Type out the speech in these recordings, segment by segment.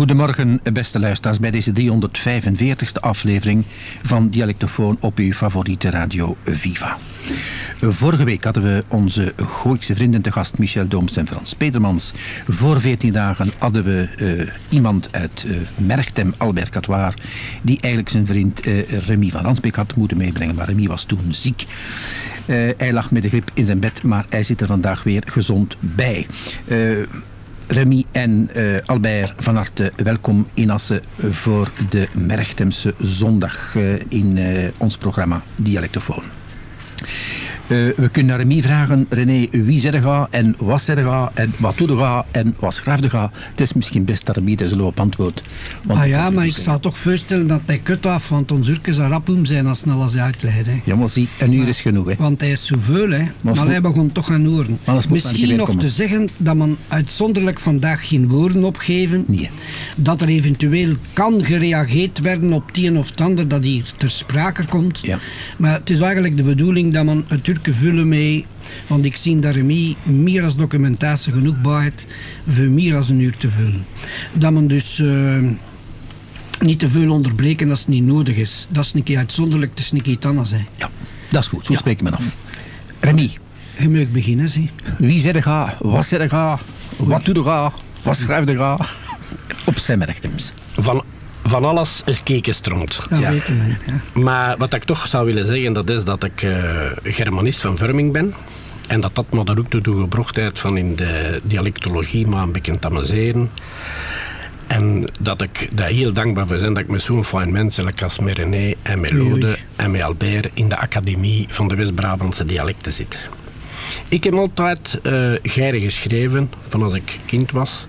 Goedemorgen, beste luisteraars, bij deze 345ste aflevering van Dialectofoon op uw favoriete radio Viva. Vorige week hadden we onze Gooikse vrienden te gast, Michel Dooms en Frans Petermans. Voor 14 dagen hadden we uh, iemand uit uh, Merchtem, Albert Catoir, die eigenlijk zijn vriend uh, Remy van Ransbeek had moeten meebrengen, maar Remy was toen ziek. hij lag met de griep in zijn bed, maar hij zit er vandaag weer gezond bij. Remy en uh, Albert, van harte welkom in Assen voor de Merchtemse zondag uh, in ons programma Dialectofoon. We kunnen naar Remy vragen, René, wie zit er en wat zit er en wat doet er en wat schrijft er Het is misschien best dat Remy deze loop antwoord. Ah ja, maar ik zou toch voorstellen dat hij kut af, want ons Urke zou rapum zijn als snel als hij uitleidt. Ja, maar zie, een uur is genoeg. Hè. Want hij is zoveel, hè. Maar, maar hij begon toch aan horen. Misschien nog te zeggen dat man uitzonderlijk vandaag geen woorden opgeven. Nee. Dat er eventueel kan gereageerd werden op die of het ander dat hier ter sprake komt. Ja. Maar het is eigenlijk de bedoeling dat man het Vullen mee want ik zie daar Remy meer als documentatie genoeg baat voor meer als een uur te vullen. Dat men dus uh, niet te veel onderbreken als het niet nodig is. Dat is een keer uitzonderlijk, dat is een keer iets anders. Hè. Ja, dat is goed. Zo ja. spreken we af. Remy. Je mag beginnen, zie. Wie zit er ga? Wat zit er ga? Wat doet er ga? Wat schrijft er ga? Op zijn merktems. Van van alles is kekenstront. Dat ja. weten we. Ja. Maar wat ik toch zou willen zeggen, dat is dat ik uh, Germanist van Vorming ben. En dat dat me daar ook toe de gebrochtheid van in de dialectologie maar een beetje amuseren. En dat ik daar heel dankbaar voor ben dat ik met zo'n fijn mensen als met René en met Lode en met Albert in de Academie van de West-Brabantse dialecten zit. Ik heb altijd uh, geschreven, van als ik kind was.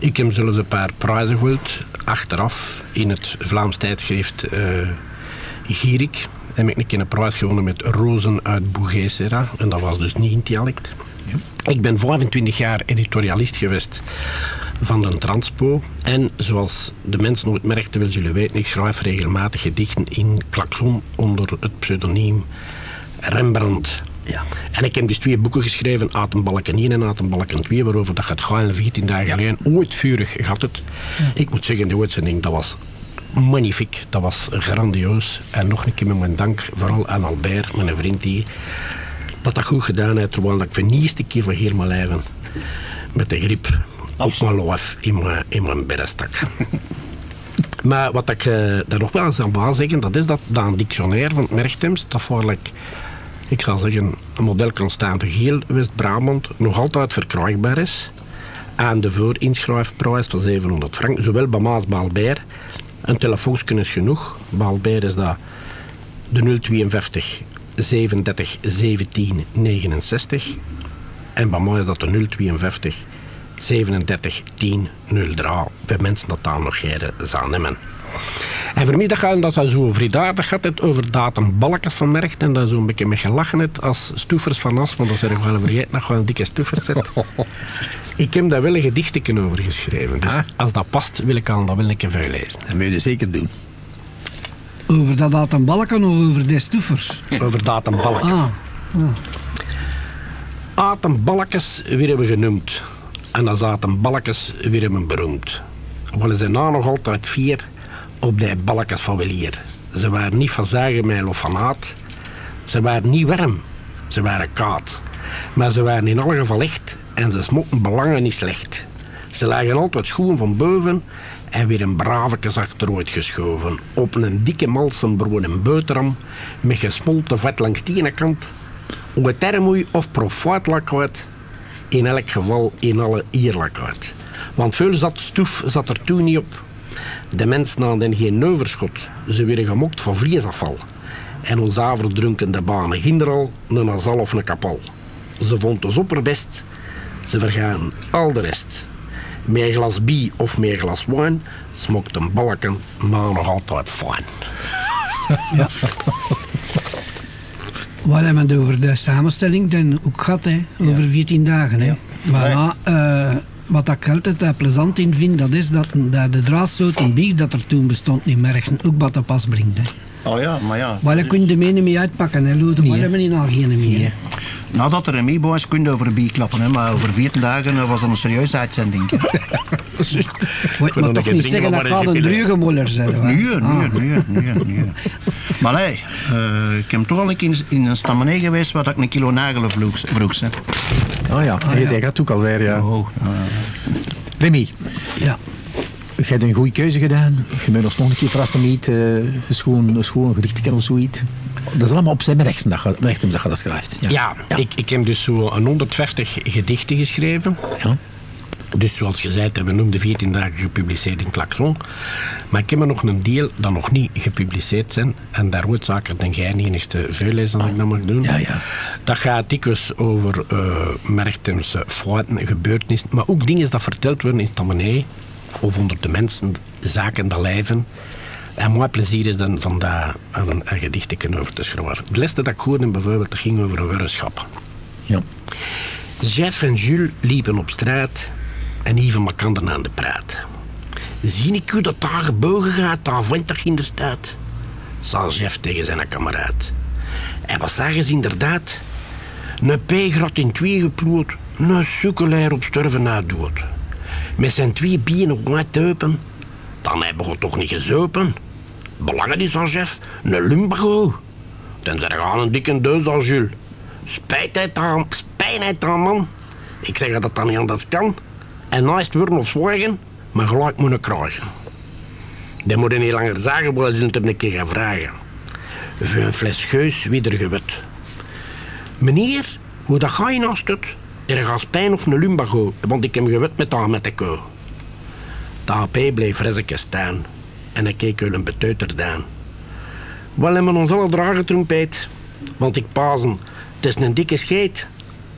Ik heb zelfs een paar prijzen gewonnen, achteraf, in het Vlaams tijdschrift uh, Gierik. Heb ik een keer een prijs gewonnen met Rozen uit Bouguesera. En dat was dus niet in dialect. Ja. Ik ben 25 jaar editorialist geweest van de Transpo. En zoals de mensen nooit merkten, wil jullie weten, ik schrijf regelmatig gedichten in Klaxon onder het pseudoniem Rembrandt. Ja. En ik heb dus twee boeken geschreven, Atembalken 1 en Atembalken 2, waarover dat het gewoon 14 dagen ja. geleden ooit vurig gaat het. Ja. Ik moet zeggen, de uitzending, dat was magnifiek, dat was grandioos. En nog een keer met mijn dank, vooral aan Albert, mijn vriend die dat dat goed gedaan heeft, terwijl ik voor de eerste keer van heel mijn leven met de griep op mijn lof in mijn, in mijn bedden stak. maar wat ik uh, daar nog wel eens aan wil zeggen, dat is dat, dat een dictionair van het Merchtems, dat voorlijk ik zal zeggen, een model Constante Geel West-Brabant nog altijd verkrijgbaar is. Aan de voorinschrijfprijs van 700 frank, zowel bij Maas Baalbeer. Een telefoonsken is genoeg. Baalbeer is dat de 052 37 17 69. En bij mij is dat de 052 37 10 03. Voor mensen dat daar nog geen zijn nemen. En voor mij dat zo vriedadig gaat het over datumbalken van merkt en dat zo'n beetje met gelachen het als stoefers van as, want dat zijn nog wel vergeten nog wel een dikke stoefers zit. ik heb daar wel een gedichtje over geschreven, dus ah. als dat past wil ik al dat wil ik even lezen. Dat moet je zeker doen. Over dat datumbalken of over de stoefers? over datumbalken. Ah. ah. Atembalkjes werden we genoemd. En als atembalkjes werden we beroemd. Wel zijn na nog altijd vier op de balkjes van Welier. Ze waren niet van zagenmijl of van haat. Ze waren niet warm. Ze waren koud. Maar ze waren in alle geval echt en ze smokten belangen niet slecht. Ze lagen altijd schoen van boven en weer een bravekes achteruit geschoven. Op een dikke malsenbrood en met gesmolten vet langs de ene kant. Of termoei of profuitlakhout. In elk geval in alle ierlakhout. Want veel zat stoef zat er toen niet op. De mensen hadden geen overschot. Ze werden gemokt van vleesafval. En ons averdrunken de banen ginder al een azal of een kapal. Ze vond de opperbest. Ze vergaan al de rest. Meer glas bier of meer glas wijn smokt een balken, maar nog altijd fijn. Ja. Wat hebben we over de samenstelling dan ook gehad, hè? over 14 dagen. Hè? Ja. Maar na, uh, wat ik altijd uh, plezant in vind, dat is dat, dat de draadsoort bier dat er toen bestond niet merken ook wat te pas brengt. Hè. Oh ja, maar ja. Maar dan kun je de menen mee uitpakken, hè. Maar Nee. hebben we niet al geen meer. Nadat er een meeboys kon je over de bier klappen, hè, maar over 14 dagen eh, was dat een serieuze uitzending. Moet nog maar toch niet zeggen dat gaat maar een drugemoller zijn. Nee, nee, Ah. nee, nee, nee. Maar nee, eh, ik heb toch al een keer in een stammenee geweest waar ik een kilo nagelen vroeg. vroeg hè. Oh ja, Ah, ja. jij gaat ook alweer, ja. Oh, Remy, Ja. Je hebt een goede keuze gedaan. Je bent ons nog een keer verrassen met uh, een schoon, een schoon gedichtje of zoiets. Dat is allemaal op zijn rechts dat je, rechts dat je dat schrijft. Ja. Ja, Ik, ik heb dus zo een 150 gedichten geschreven. Ja. Dus zoals je zei, we noemden 14 dagen gepubliceerd in Klaxon. Maar ik heb er nog een deel dat nog niet gepubliceerd zijn. En daar wordt zaken, denk jij, niet enigste veel dan ik dat mag doen. Ja, ja. Dat gaat dikwijls over uh, merktemse fouten, gebeurtenissen. Maar ook dingen dat verteld worden in Stammenee. Of onder de mensen, zaken, dat lijven. En mooi plezier is dan van daar een, een gedichtje over te schrijven. Het laatste dat ik hoorde bijvoorbeeld, dat ging over een weddenschap. Ja. Jeff en Jules liepen op straat en even elkaar aan de praat. Zie ik u dat daar gebogen gaat, daar winter in de stad? Zei Jeff tegen zijn kameraad. En wat zagen ze inderdaad? Een peegrat in twee geploot, een sukkelaar op sterven na dood. Met zijn twee bieren wijd open, dan hebben we toch niet gezopen. Belangen is aan Jeff, een lumbago. Dan zijn er aan een dikke deus als Jules. Spijtheid aan, spijtheid aan, man. Ik zeg dat dat niet anders kan. En naast het worden of zwijgen, maar gelijk moeten krijgen. Dat moet je niet langer zeggen, maar je het een keer gaan vragen. Voor een fles geus wie er gewet. Meneer, hoe dat ga je naast het? Er gaat pijn of een lumbago, want ik heb gewet met haar met de kou. De AP bleef Rezzeke staan en hij keek hun een beteuterd aan. Wel hebben we ons alle dragen trompet, want ik pasen, het is een dikke scheet.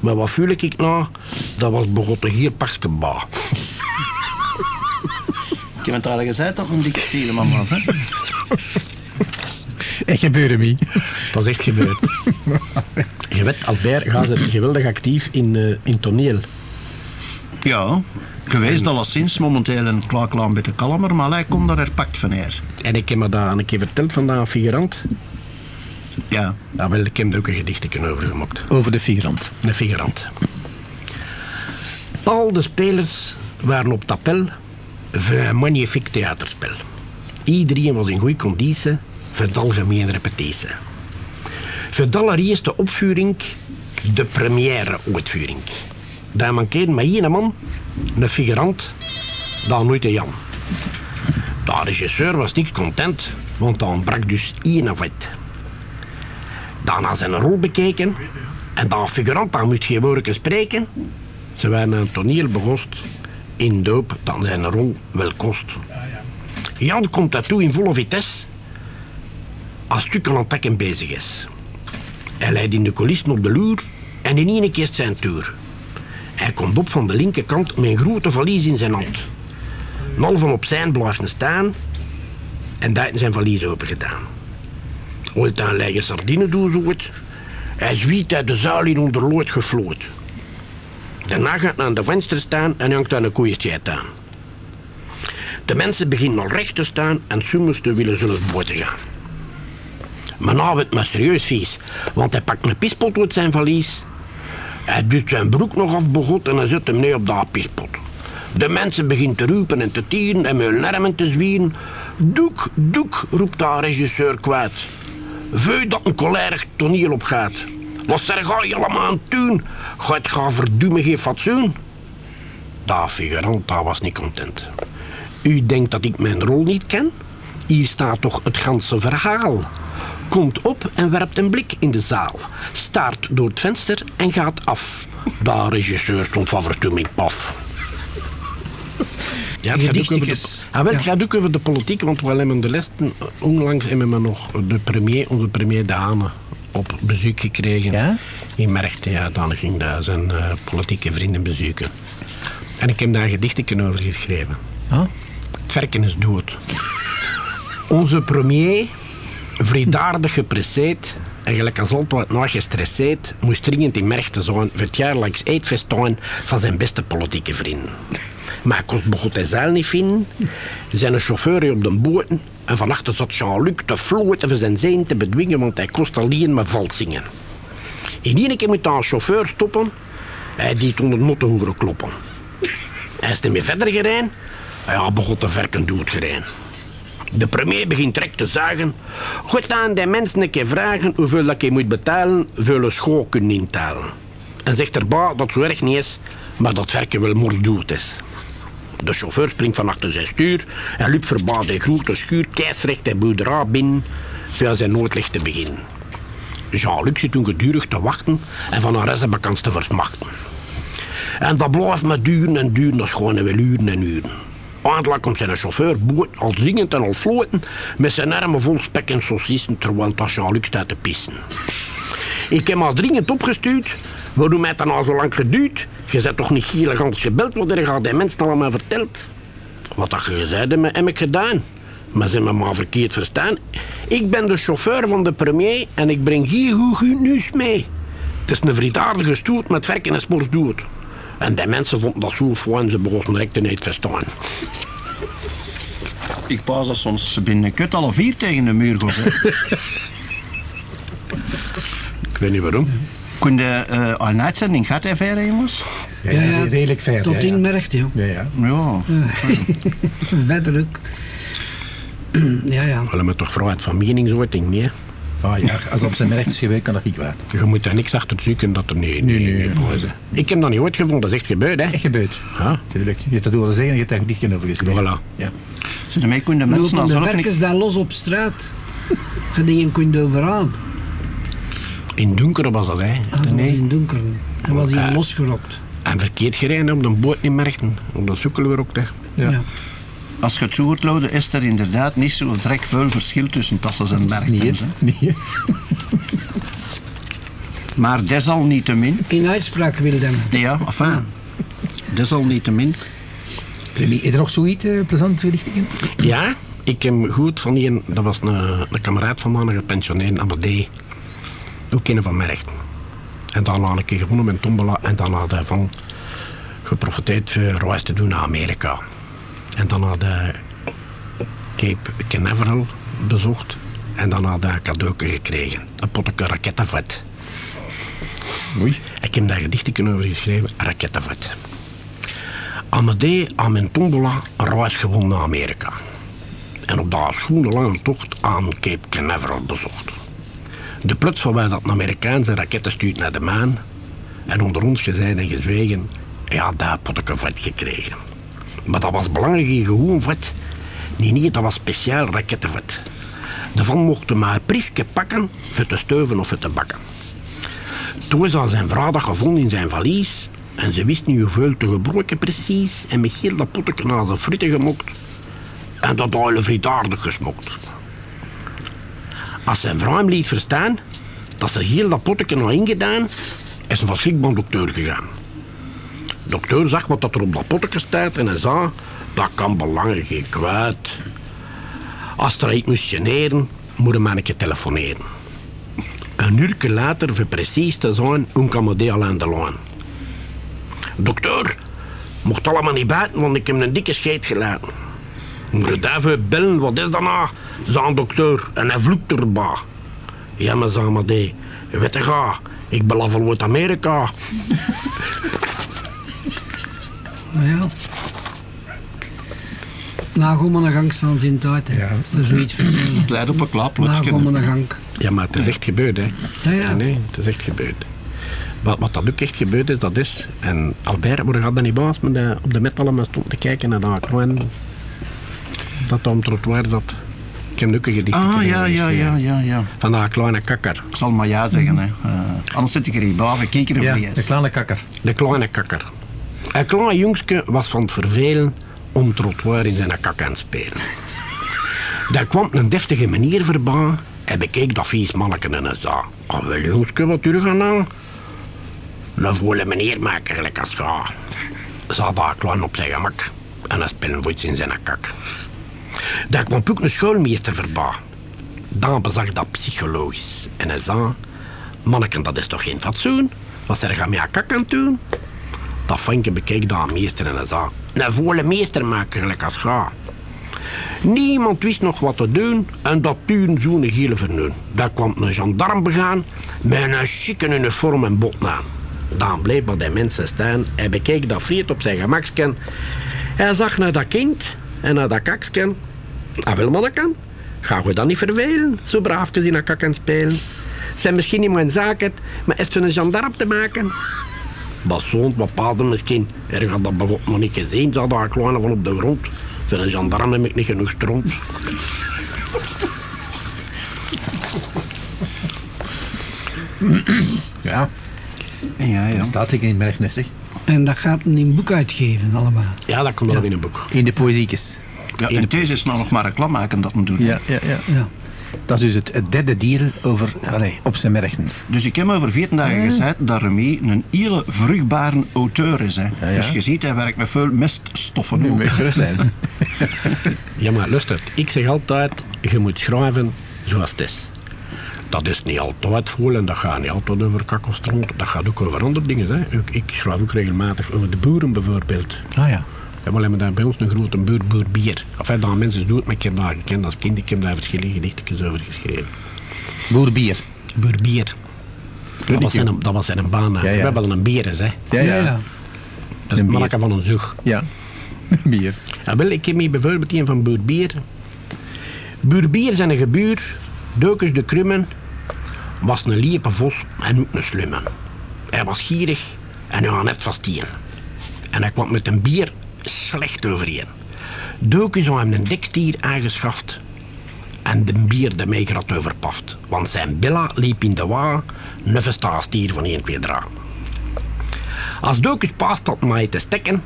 Maar wat voel ik nou? Dat was begotten hier paskeba. ik heb het al gezegd dat het een dikke stierenman was. Hè? Echt gebeurde me. Dat is echt gebeurd. je weet, Albert gaat er geweldig actief in, uh, in toneel. Ja, geweest alleszins momenteel een klaarklaar beetje kalmer, maar hij komt daar er pakt van her. En ik heb me dat een keer verteld van dat figurant. Ja. Ja, wel, ik heb er ook een gedichtje over gemaakt. Over de figurant. Een figurant. Al de spelers waren op tapel voor een magnifiek theaterspel. Iedereen was in goede conditie voor de algemene repetitie. Voor de allereerste opvoering de première uitvoering. Daar mankeerde maar één man, een figurant, dan nooit een Jan. De regisseur was niet content, want dan brak dus één vet. Daarna zijn rol bekeken en dan figurant, dan moet geen woorden spreken. Ze waren een toneel begost in doop dan zijn rol wel kost. Jan komt daartoe in volle vitesse als stuk aan het tekken bezig is. Hij leidt in de coulissen op de loer en in één keer zijn toer. Hij komt op van de linkerkant met een grote valies in zijn hand. Nal van op zijn blijft staan en daar zijn valies open gedaan. Ooit aan lege sardinendoos uit. Hij zwiet uit de zaal in onder lood gefloot. Daarna gaat hij aan de venster staan en hangt aan een koeienstijd aan. De mensen beginnen al recht te staan en sommigen willen zelfs boten gaan. Maar nou wordt maar serieus vies, want hij pakt een pispot uit zijn valies. Hij doet zijn broek nog afbegot en hij zet hem neer op dat pispot. De mensen beginnen te roepen en te tieren en met hun te zwieren. Doek, doek, roept de regisseur kwijt. Veu dat een cholerig toneel opgaat. Wat zeg je allemaal aan het doen? Gaat gaan verdoemen geen fatsoen? Dat figurant dat was niet content. U denkt dat ik mijn rol niet ken? Hier staat toch het ganse verhaal. Komt op en werpt een blik in de zaal. Staart door het venster en gaat af. De regisseur stond van verdoeming paf. Ja, het gaat ook de, ah, wel, het Ja. gaat ook over de politiek, want we hebben de lessen, onlangs hebben we nog de premier, onze premier Dane op bezoek gekregen. Ja? In Mercht, ja, dan ging daar zijn eh, politieke vrienden bezoeken. En ik heb daar een gedichtje over geschreven. Ah? Het werken is dood. Onze premier, vriedaardig gepresseerd en gelijk als altijd nog gestresseerd, moest dringend in Merchten zijn voor het jaarlijks eetfestijn van zijn beste politieke vrienden. Maar kon begon hij zelf niet vinden. Zijn chauffeur op de boot. En vannacht zat Jean-Luc te floten voor zijn zin te bedwingen, want hij kost alleen maar vals zingen. In één keer moet een chauffeur stoppen. Hij die onder de noten horen kloppen. Hij is ermee verder gereden. En ja, begon te verken dood gereden. De premier begint direct te zagen. Goed aan die mensen een keer vragen hoeveel dat je moet betalen een school kunnen intalen. En zegt erbij dat het zo erg niet is, maar dat werken wel moorddood is. De chauffeur springt van achter zijn stuur en loopt verbaasd de grote schuur keisrecht de boerderij binnen via zijn noodlicht te beginnen. Jean-Luc zit toen gedurig te wachten en van een rezenbekans te versmachten. En dat blijft maar duren en duren, dat is gewoon wel uren en uren. Eindelijk komt zijn chauffeur boet, al zingend en al floten, met zijn armen vol spek en saucissen, terwijl dat Jean-Luc staat te pissen. Ik heb maar dringend opgestuurd. Waarom mij dan al zo lang geduurd? Je bent toch niet gieligant gebeld, wat er gaat die mensen allemaal verteld? Wat dat je gezegd hebt, heb ik gedaan. Maar ze hebben me maar verkeerd verstaan. Ik ben de chauffeur van de premier en ik breng hier goed nieuws mee. Het is een vriendaardige stoet met verken en smors dood. En die mensen vonden dat zo fijn, ze begonnen direct te niet te verstaan. Ik pas dat soms binnen een kut alle vier tegen de muur gaan. Ik weet niet waarom. Kun je uh, een uitzending gaat hij verder, jongens? Ja, ja, redelijk ver. Tot ja, in ja. merkt, joh. Ja, ja. Ja. Verder ook. ja, ja. Wel, toch vrijheid van meningsuiting, nee? Ah, ja. Als dat op zijn recht is geweest, kan dat niet kwaad. Je moet daar niks achter zoeken dat er... Nee, nee, nee. nee, nee. Ik heb dat niet ooit gevonden, dat is echt gebeurd, hè? Echt gebeurd. Ja, Tuurlijk. Je hebt dat horen zeggen en je hebt daar een dichtje over geschreven. voilà. Ja. Ze kunnen de mensen Lopen als de werkers daar los op straat? Je dingen kunt overaan. In donker was dat, hè? Ah, dat was nee. in donker. En was hij Eh. losgerokt. En verkeerd gereden op de boot niet merkten. Op dat zoeken we ook, hè? Ja. Ja. Als je het zo hoort, is er inderdaad niet zo direct veel verschil tussen tassen en merken. Niet. hè. Maar desalniettemin, In uitspraak wil hem. ja, enfin, desalniettemin, Remy, Heb je nog zoiets uh, plezant verlichtingen? Ja, ik heb goed van die... Dat was een, een kameraad van mij, een gepensioneerd Amadee. Ook een van Mercht. En daarna een keer gewonnen met Tombola. En daarna daarvan geprofiteerd voor reis te doen naar Amerika. En dan had hij Cape Canaveral bezocht. En dan had hij een cadeautje gekregen. Een potje rakettenvet. Oei. Ik heb daar gedichten over geschreven, rakettenvet. Amadee aan mijn tombola een reis gewonnen naar Amerika. En op dat schoenenlange tocht aan Cape Canaveral bezocht. De plots van wij dat een Amerikaanse raketten stuurt naar de maan. En onder ons gezegd en gezwegen, ja, daar een vet gekregen. Maar dat was belangrijk in gewoon vet. Nee, nee, dat was speciaal rakettenvet. Daarvan mochten maar een prisje pakken voor te steuven of voor te bakken. Toen al zijn vrouw dat gevonden in zijn valies. En ze wist niet hoeveel te gebroken precies. En met heel dat potje naar zijn frieten gemokt. En dat hele frietaardig gesmokt. Als zijn vrouw hem liet verstaan dat ze heel dat potje nog ingedaan, is een verschrikbaar dokter gegaan. Dokter zag wat dat er op dat potje staat en hij zei, dat kan belangrijk geen kwaad. Als er iets moest generen, moet een keer telefoneren. Een uur later, voor precies te zijn, kan die al aan de loon. Dokter, mocht allemaal niet buiten, want ik heb een dikke scheet gelaten. Moet daarvoor bellen, wat is dat nou? Een dokter, en hij vloekt erbij. Ja, maar zei Amadee, weet je ga, ik belaf al uit Amerika. Maar ja. Na gewoon maar een gang staan ze in het uit. hè. Ja. Er zoiets vertellen. het leidt op een Na klaplutsje. gewoon maar een gang. Ja, maar het is echt gebeurd, hè. Ja, ja. Nee, het is echt gebeurd. Wat, wat dat ook echt gebeurd is, dat is... En Albert, maar gaat dat niet baas met de, op de met allemaal stond te kijken naar dat klein... Dat op het trottoir zat. Ik heb ook een gedicht Ah, ja, ja, ja, ja, ja. Van dat kleine kakker. Ik zal maar ja zeggen, hè. Eh, anders zit ik er hier boven, kikker Ja, vlees. de kleine kakker. De kleine kakker. Een klein jongske was van het vervelen om het trottoir in zijn kak aan te spelen. Daar kwam een deftige meneer voorbij en bekeek dat vies manneke en zei... Ah, wel jongske, wat je gaan aan? Een volle meneer maken gelijk als ga. Zat daar klein op zijn gemak en hij speelde voets in zijn kak. Daar kwam ook een schoolmeester voorbij. Dan bezag dat psychologisch en hij zei... Manneken, dat is toch geen fatsoen? Wat er gaan met kak aan doen? Dat Fanke bekeek dat meester en hij zei... Een volle meester maken gelijk als ga. Niemand wist nog wat te doen en dat tuurde zo'n gele vernoen. Daar kwam een gendarm begaan met een chique uniform en bot aan. Dan bleef bij de mensen staan en bekeek dat vriend op zijn gemaksken. Hij zag naar dat kind en naar dat kaksken. Ah, wel manneken, ga je dan niet vervelen, zo braafjes in een kakken spelen. Zijn misschien niet mijn zaken, maar is het een gendarm te maken? Bassoont bepaalde misschien. Er had dat bijvoorbeeld nog niet gezien, zou daar kleine van op de grond. Voor een gendarm heb ik niet genoeg stront. Ja, Ja, ja. dat staat ik in Bergnes, zeg. En dat gaat een in boek uitgeven, allemaal. Ja, dat komt wel in een boek. In de poëziekjes. ja en deze is nou nog maar reclame maken dat men doet. Ja, ja, ja. Ja. Dat is dus het, het derde deel over, allee, op zijn Bergens. Dus ik heb over 14 dagen gezegd dat Remy een hele vruchtbare auteur is. Hè. ja. Dus je ziet, hij werkt met veel meststoffen ook. gerust zijn. Ja, maar luister, ik zeg altijd, je moet schrijven zoals het is. Dat is niet altijd voelen, dat gaat niet altijd over kak of stront. Dat gaat ook over andere dingen. Hè. Ik, ik schrijf ook regelmatig over de boeren bijvoorbeeld. Ah ja. Ja, we hebben daar bij ons een grote buur, boer bier. Enfin, dat mensen doen het, maar ik heb daar gekend als kind. Ik heb daar verschillende gedichtjes over geschreven. Boerbier. Boer bier. Dat was zijn, dat was zijn baan. hè. Ja, ja. We hebben een bier, hè. Ja, ja. ja. Dat is Een het van een zug. Ja. Bier. Ja, wel, ik heb hier bijvoorbeeld een van Boerbier. Boerbier zijn een gebuur, Deukens de Krummen, was een liepe vos en ook een slummen. Hij was gierig en hij had net vast tien. En hij kwam met een bier slecht overeen. Had hem een dikstier aangeschaft en de bier de meegrad overpaft. Want zijn billa liep in de wa, een stier van 1, 2, 3. Als Deukens paas dat mij te stekken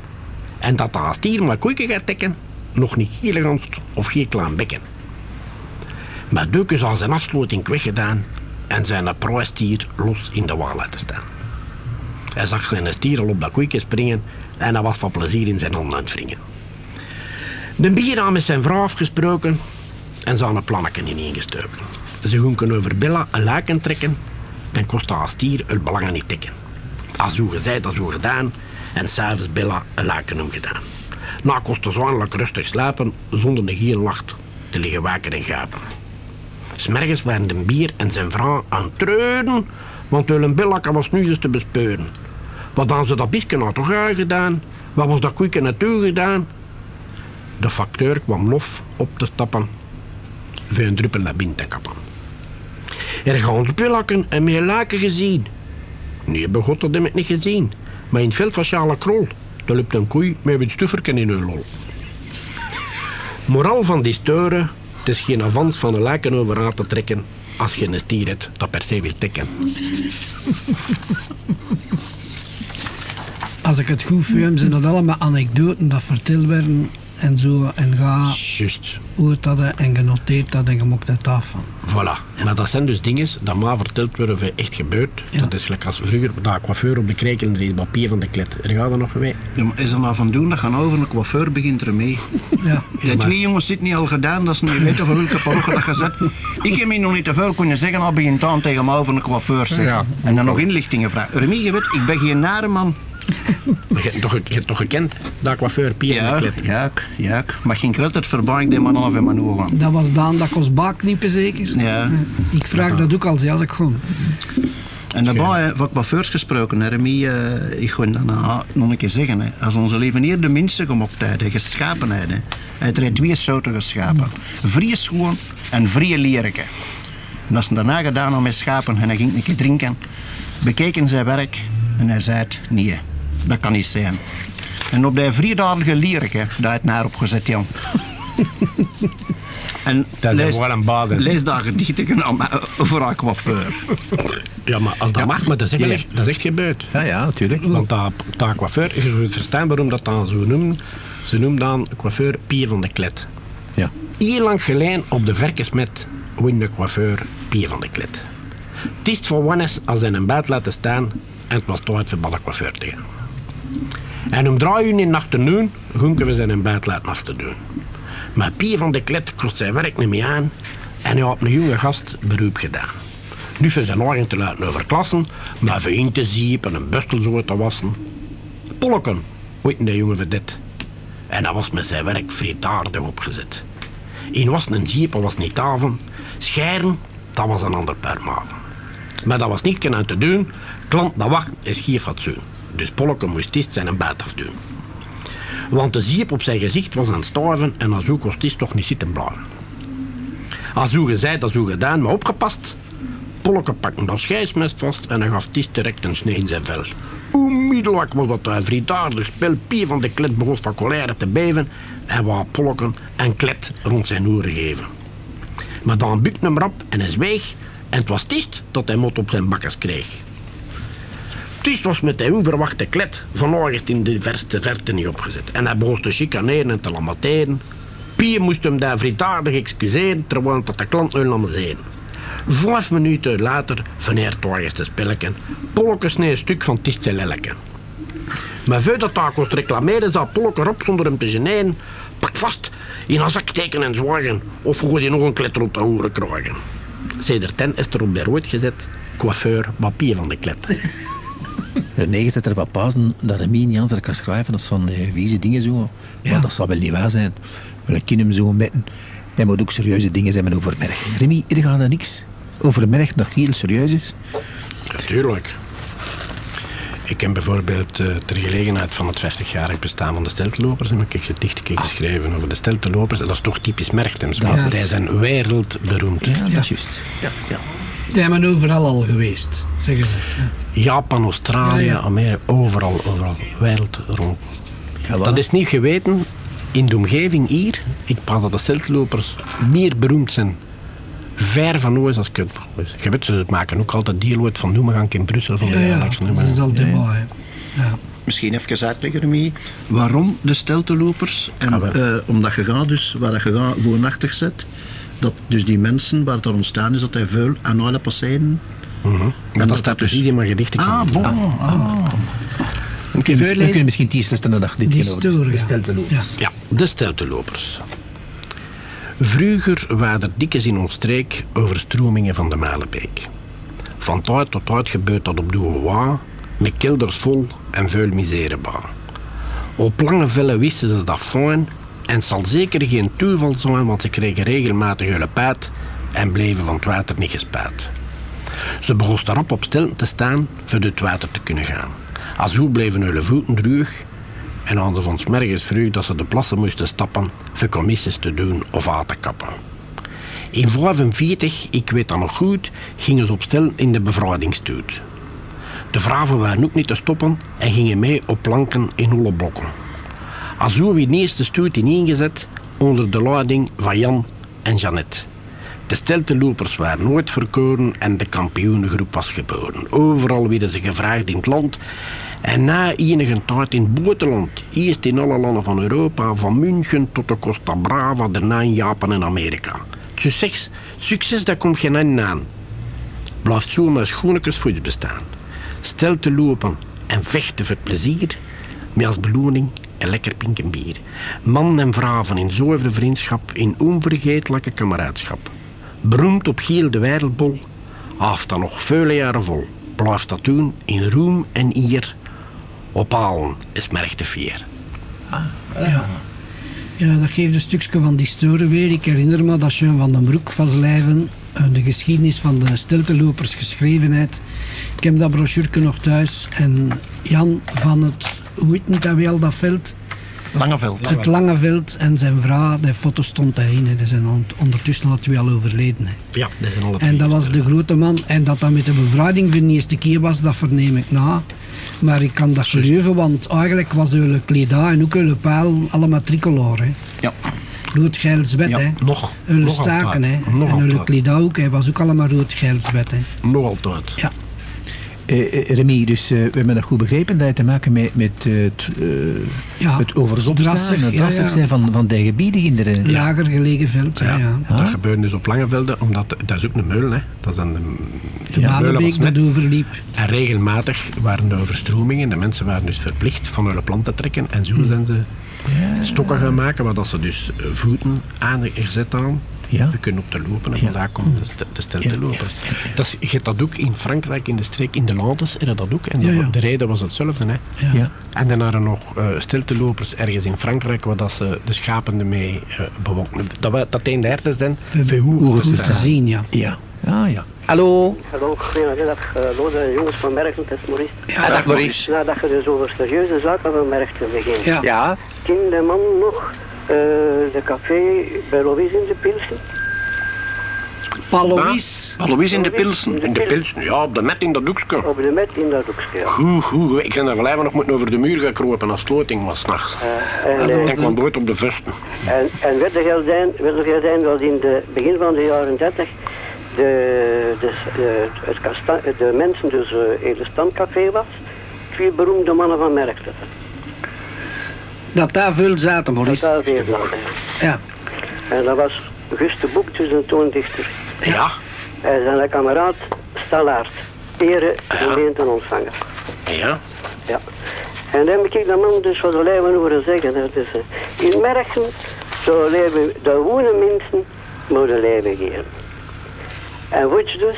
en dat de stier maar koeike gaat tekken, nog niet gieligans of geen klein bekken. Maar Deukens had zijn afsluiting weggedaan en zijn prooistier los in de waal laten staan. Hij zag zijn stier al op dat koeike springen en hij was van plezier in zijn handen aan het wringen. De bier had met zijn vrouw afgesproken en hadden planneken ineengestoken. Ze gonken over Bella een laken trekken, dan kostte haar stier het belangen niet tikken. Als zo gezegd, als zo gedaan, en s'avonds Bella een laken omgedaan. Na kostte ze eindelijk rustig slapen, zonder de hele nacht te liggen waken en gapen. S'mergens waren de bier en zijn vrouw aan het treuren, want hun Bella was nu eens te bespeuren. Wat hadden ze dat bisken nou toch aangedaan? Wat was dat koeike naartoe gedaan? De facteur kwam lof op te stappen, een druppel naar binnen te kappen. Er gaan pillakken en meer laken gezien. Nee, begot dat heb ik niet gezien. Maar in het veld van Sjale Krol, daar loopt een koei met een stufferken in hun lol. Moraal van die steuren, het is geen avans van een laken over aan te trekken als je een stier hebt dat per se wil tikken. Als ik het goed film, zijn dat allemaal anekdoten dat verteld werden en zo. En ga hoe het hadden en genoteerd dat en je mocht het af van. Voilà. Maar dat zijn dus dingen dat maar verteld worden of echt gebeurt. Ja. Dat is gelijk als vroeger, dat coiffeur op de krijkel en er is papier van de klet. Er gaat er nog mee. Ja, maar is er nou van doen dat gaan over een coiffeur begint ermee? Ja. Ja, twee jongens zit niet al gedaan, dat is niet weten van welke parochie dat gezet. Ik heb me nog niet te veel kunnen zeggen, al begint aan tegen me over een coiffeur zeggen. Ja. En dan nog inlichtingen vragen. Remy, je weet, ik ben geen nare man. Maar je hebt toch, je hebt toch gekend, dat coiffeur Pier van Ja, de ja, ja. ik mag geen het verbaan, ik deed maar half in mijn ogen. Dat was Daan dat kost bakkniepen zeker? Ja. Ik vraag dat ook al als ik gewoon. En daarbij, van coiffeurs gesproken, Remy, eh, ik wil dan uh, nog een keer zeggen. Hè, als onze leven hier de minste gemoktheid, hè, geschapenheid. Hè, hij heeft twee soorten geschapen. Vrije schoen en vrije lierke. En als hij daarna gedaan had met schapen en hij ging een keer drinken, bekeken zijn werk en hij zei het, nee, dat kan niet zijn. En op die vriedadige lierke, daar heeft hij naar opgezet, Jan. En Dat is lees, wel een baden. lees daar gedichten aan over haar coiffeur. Ja, maar als dat mag, maar dat is, echt, Ja. dat is echt gebeurd. Ja, ja, natuurlijk. Want dat, dat coiffeur, je verstaan waarom dat dan zo noemen. Ze noemen dan coiffeur Pier van de Klet. Ja. Hier lang geleden op de Verkensmet win de coiffeur Pier van de Klet. Het is voor Wannes als hij een buit laten staan en het was voor bij de coiffeur te gaan. En om drie uur in de afternoon gonken we zijn buit laten af te doen. Maar Pier van de Klet kost zijn werk niet meer aan en hij had een jonge gast beroep gedaan. Nu voor zijn oren te laten overklassen, maar voor in te ziepen en een bustel zo te wassen. Polken, ooit een jongen verdet. En dat was met zijn werk vreedaardig opgezet. In was een ziepen was niet taven, scheren, dat was een ander per maven. Maar dat was niet aan te doen, klant dat wacht is geen fatsoen. Dus Polken moest eerst zijn een buit afdoen. Want de ziep op zijn gezicht was aan het starven en ook was toch niet zitten. Als u gezegd, u gedaan, maar opgepast. Polke pakken dat scheidsmest vast en dan gaf Ties direct een snee in zijn vel. Onmiddellijk was dat een vriedaardig spel. Pier van de klet begon van colère te beven en wou Polken een klet rond zijn oren geven. Maar dan bukte hem rap en hij zweeg en het was Tist dat hij mot op zijn bakkers kreeg. Tist was met de onverwachte klet vanochtend in de verste verte niet opgezet. En hij begon te chicaneren en te lamateren. Pier moest hem daar vriedaardig excuseren terwijl dat de klant nu nam zeen. Vijf minuten later verneert Torjes te spelleken. Polke snee een stuk van Tist zijn lelleken. Maar voordat Takos reclameren zou Polke erop zonder hem te. Pak vast, in een zak teken en zwagen. Of die nog een klet rond de oren krijgen. Sederten is er op de rood gezet. Coiffeur, papier van de klet. Nee, zet er wat pauzen dat Remy niet anders kan schrijven. Dat is van eh, vieze dingen zo. Ja. Maar dat zal wel niet waar zijn. Maar ik ken hem zo met. Hij moet ook serieuze dingen zijn met overmerk. Remy, er gaat er niks overmerk dat heel serieus is. Natuurlijk. Ik heb bijvoorbeeld eh, ter gelegenheid van het 50-jarig bestaan van de steltelopers heb ik een gedicht geschreven over de steltelopers. En dat is toch typisch Merchtens. want Ja. Zij zijn wereldberoemd. Ja, dat is juist. Ja, ja. Die zijn overal al geweest, zeggen ze. Ja. Japan, Australië, Ja, ja. Amerika, overal, overal, wereld rond. Dat is niet geweten in de omgeving hier. Ik praat dat de steltlopers meer beroemd zijn. Ver van Oost als Kutbroers. Je weet, ze maken ook altijd deel uit van Noemegank in Brussel. Van Ja, de ja, dat is altijd mooi. Ja. Misschien even uitleggen, Remy, waarom de steltelopers. En Ah, eh, omdat je gaat dus, waar dat je gaat woonachtig zet, dat dus die mensen waar het er ontstaan is, dat hij veel aan alle passeren. Mhm. Maar dat dat staat dus- precies in mijn gedichten. Ah, bon. Ah. We kunnen, we kunnen misschien tien luisteren naar dit Die genomen is. story, ja. Besteld te lopen. Ja. Ja, de steltelopers. Vroeger waren er dikkes in ons streek overstromingen van de Malenbeek. Van tijd tot tijd gebeurt dat op de Ouwa, met kelders vol en veel miserebaar. Op lange vellen wisten ze dat fijn en het zal zeker geen toeval zijn, want ze kregen regelmatig hun pijt en bleven van het water niet gespuit. Ze begon erop op stil te staan voor het water te kunnen gaan. Als hoe bleven hun voeten droog en hadden ze ons vroeg dat ze de plassen moesten stappen voor commissies te doen of aan te kappen. In 45, ik weet dat nog goed, gingen ze op stil in de bevrijdingstoet. De vrouwen waren ook niet te stoppen en gingen mee op planken in holle blokken. Zo wie eerste stoet ineengezet onder de leiding van Jan en Jeannette. De steltelopers waren nooit verkoren en de kampioenengroep was geboren. Overal werden ze gevraagd in het land. En na enige tijd in het buitenland. Eerst in alle landen van Europa, van München tot de Costa Brava, daarna in Japan en Amerika. Succes, succes dat komt geen einde aan. Blijft zo maar schoonekes voets bestaan. Stel te lopen en vechten voor plezier, met als beloning een lekker pinken bier. Man en vrouwen in zuivere vriendschap, in onvergetelijke kameraadschap. Beroemd op heel de wereldbol, heeft dat nog vele jaren vol. Blijft dat doen in roem en eer. Op Alen is merk te fier. Ja, dat geeft een stukje van die story weer. Ik herinner me dat Jean van den Broek van Slijven eh, de geschiedenis van de steltelopers geschreven heeft. Ik heb dat brochure nog thuis. En Jan van het, hoe heet het dat wel, dat veld? Langeveld. Het Lange Veld en zijn vrouw, de foto stond daarin. hè. Die zijn ondertussen al twee al overleden. hè. Ja, dat zijn alle En dat was de grote man. En dat dat met de bevrijding voor de eerste keer was, dat verneem ik na. Maar ik kan dat geloven, want eigenlijk was hun kledij en ook hun paal allemaal tricolor. Hè. Ja. Rood-geel zwet, Ja, hè. Nog, staken, hè. En altijd. kledij ook, hè, was ook allemaal rood-geel zwet, hè. Nog altijd. Ja. Remy, dus eh, we hebben dat goed begrepen dat het te maken met, met het, Ja, het overzop staan, drassig, het ja, drassig ja. zijn van, van die gebieden in de... lager gelegen veld, ja. ja. Ja. Dat gebeurde dus op Langevelden, omdat dat is ook een meul, hè. Dat is dan de, De ja, meulen Malenbeek dat overliep. En regelmatig waren de overstromingen. De mensen waren dus verplicht van hun plant te trekken. En zo zijn ze stokken gaan maken, waar dat ze dus voeten aangezet aan. Ja. We kunnen op te lopen en vandaar komt de, de stel Ja, te lopen. ja, ja, ja. Dat is, je hebt dat ook in Frankrijk, in de streek, in de Landes, je dat ook. En Ja, de, ja. de reden was hetzelfde. Hè. Ja. Ja. En dan waren er nog uh, steltelopers ergens in Frankrijk, waar dat ze de schapen ermee uh, bewokken. Dat, dat een derde is dan Hoe Goed te zien, ja. Ja. Ah, ja. Hallo. Hallo, goedemiddag. Lode, jongens van Merchten, het is Maurice. Ja, dag Maurice. Nadat je dus over serieuze zaken van Merchten begint. Ja. Ja. De man nog de café bij Louise in de Pilsen? Paul Louis. Louise in de Pilsen. In de pils, ja, op de met in dat doekske. Op de met in dat hoekje. ja. Goed, goed, goed. Ik ben daar wel nog moeten over de muur gaan kropen als sloting was s'nachts. Uh, en, Ik denk wel nooit op de vesten. en, en werd er zijn, dat in de begin van de jaren 30 de, de, de, het kasta, de mensen dus uh, in het standcafé was. Twee beroemde mannen van Merchten. Dat daar veel zaten, Dat Maurice. daar veel zaten. Ja. En dat was Guus de Boek, dus een toondichter. Ja. En zijn kameraad Stallaert. Ere gemeente ontvangen. Ja. Ja. En dan heb ik dat man dus wat de lijven horen zeggen. Dat is, uh, in Merken, zo leven de wonen mensen moeten leven geven. En wat je dus,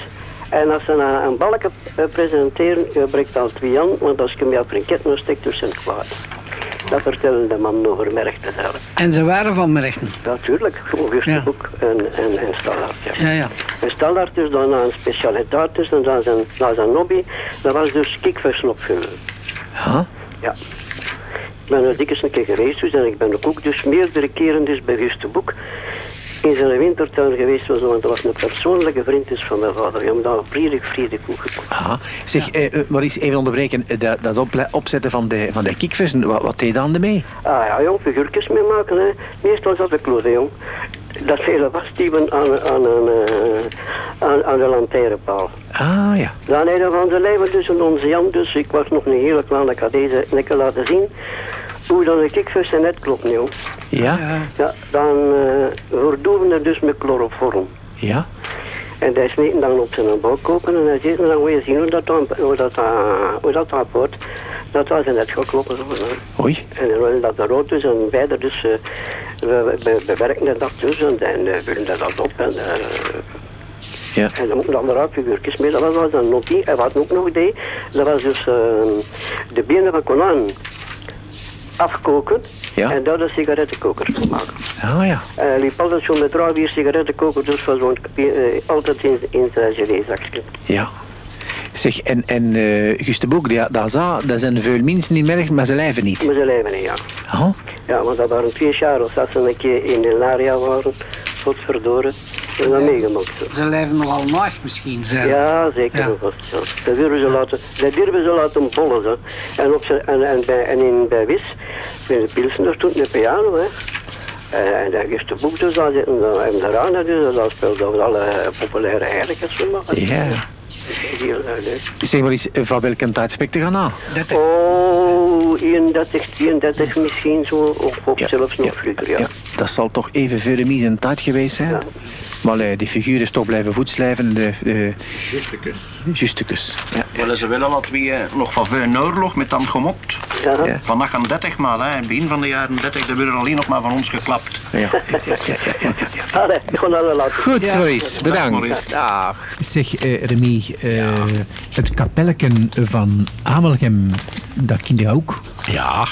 en als ze een, een balken uh, presenteren, je breekt al twee aan, want als je me op een ketting steekt, dus zijn het kwaad. Dat vertellen de man over Merken zelf. En ze waren van Merchten. Natuurlijk, Auguste Ja. Boek en, en, en Stallaert. Ja. Ja, ja. En Stallaert is dan een specialiteit dus, en dat is een, dat is een hobby, dat was dus kikversen opvullen. Ja. Ja. Ik ben er dikwijls een keer geweest dus, en ik ben ook dus meerdere keren dus bij Guste Boek in zijn wintertuin geweest was, want dat was een persoonlijke vriend dus van mijn vader. We hebben daar vredig koek gekocht. Aha. Zeg, eh, eh, Maurice, even onderbreken. Eh, Dat, dat opzetten van de, van de kikvissen, wat, wat deed je dan ermee? Ah ja, jong, figuurtjes mee maken, hè. Meestal zat de klote, jong. Dat vele wasdieven aan, aan, aan, eh, aan, aan de lantaarnpaal. Ah, ja. Dan een van de lijven tussen onze Jan, dus ik was nog een hele kleine, ik had deze laten zien. Hoe dan de kikvissen net klopt, jong. Ja? Ja. Ja, dan uh, verdoven er dus met chloroform. Ja? En hij smeet dan op zijn bal koken en hij zegt, dan je zien hoe dat dan, hoe dat, uh, hoe dat dan wordt. Dat was hij net gekloppen. Oei. En dan dat er rood dus en beide dus, uh, we, we bewerken dat dus en, en uh, vullen dat op en... Uh, Ja. en dan moeten andere figuurtjes mee. Dat was dan nog die. En wat ook nog deed, dat was dus uh, de benen van konijn afkoken Ja. en daar een sigarettenkoker van maken. Ah, ja. En hij liep altijd zo met trouw vier sigarettenkoker, dus van zo'n uh, altijd in, in zijn gelézakje. Ja. Zeg, en, en uh, Guus de Boek, dat, zijn veel mensen in Mercht, maar ze lijven niet. Maar ze leven niet, ja. Oh, Ja, want dat waren twee jaar, als ze een keer in de Laria waren, tot verdoren, en dat meegemaakt. zo. Ze leven nogal nacht misschien, zijn. Ja, zeker Ja. nog. Ja. Dat durven ze laten, dat durven ze laten bollen. Zo. En, op zijn, en, en, bij, en in, bij Wis, bij de Pilsen, daar stond een piano. Hè. En, en daar is de boek dus aan zitten, en daaraan, dus, dat speelde over alle populaire heiligheid. zo maar. ja. Heel erg leuk. Zeg maar eens, eh, van welke tijd spreekt je gaan na? Oh, 31, 32 misschien zo, of, of Ja, zelfs nog ja, vroeger, ja. Dat zal toch even mies en tijd geweest zijn? Maar eh, die figuur is toch blijven voetslijven, de, de justicus. Ja. Willen ze willen dat we eh, nog van voor een oorlog met dan gemopt. Ja. Ja. Van 38 maal, hè. begin van de jaren 30, er werden alleen nog maar van ons geklapt. Ja. Ja, ja, ja, ja, ja. Allee, ik ga naar de laten. Goed, Maurice, bedankt. Maurice. Dag. Zeg, eh, Remy, eh, het kapelleken van Amelgem, dat ken je ook. Ja.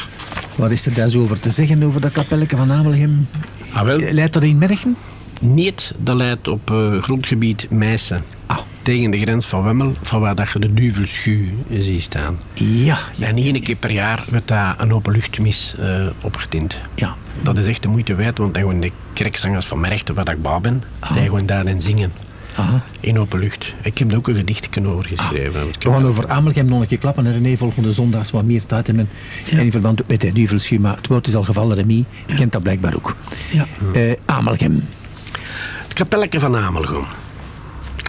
Wat is er daar zo over te zeggen over dat kapelleken van Amelgem? Ah, wel, Eh, Leidt dat in Mergen? Niet dat leidt op eh, grondgebied Meissen. Ah. Tegen de grens van Wemmel, van waar dat je de duvelschuw ziet staan. Ja, ja, En één keer per jaar werd daar een openluchtmis eh opgetint. ja. Dat is echt de moeite waard, want dan gewoon de kerkzangers van Merchten, waar ik baa ben, Ah. die gewoon daarin zingen. Aha. In open lucht. Ik heb er ook een gedichtje over geschreven. want ik We heb- gaan over Amelgem nog een keer klappen en René volgende zondags wat meer tijd hebben. En in verband met de duvelschema. Het woord is al gevallen, Remy. Je kent dat blijkbaar ook. Ja. Eh, Amelgem. Kapelletje van Amelgom.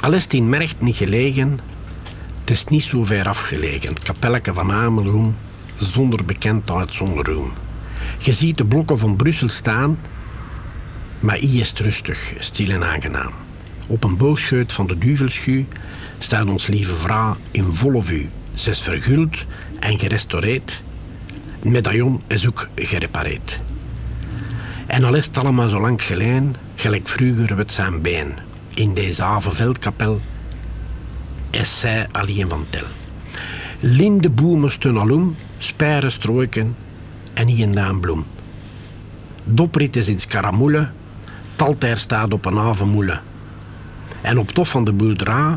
Al is het in Mercht niet gelegen, het is niet zo ver afgelegen. Kapelletje van Amelgom, zonder bekendheid, zonder roem. Je ziet de blokken van Brussel staan, maar hier is het rustig, stil en aangenaam. Op een boogscheut van de duvelschuw staat ons lieve vrouw in volle vuur. Ze is verguld en gerestaureerd. Het medaillon is ook gerepareerd. En al is het allemaal zo lang geleden, gelijk vroeger werd zijn been. In deze havenveldkapel is zij alleen van tel. Lindeboemen staan alom, spijren strooiken en hier en daar een bloem. Doprit is in Scaramoele, Talter staat op een havenmoele. En op tof van de boerderij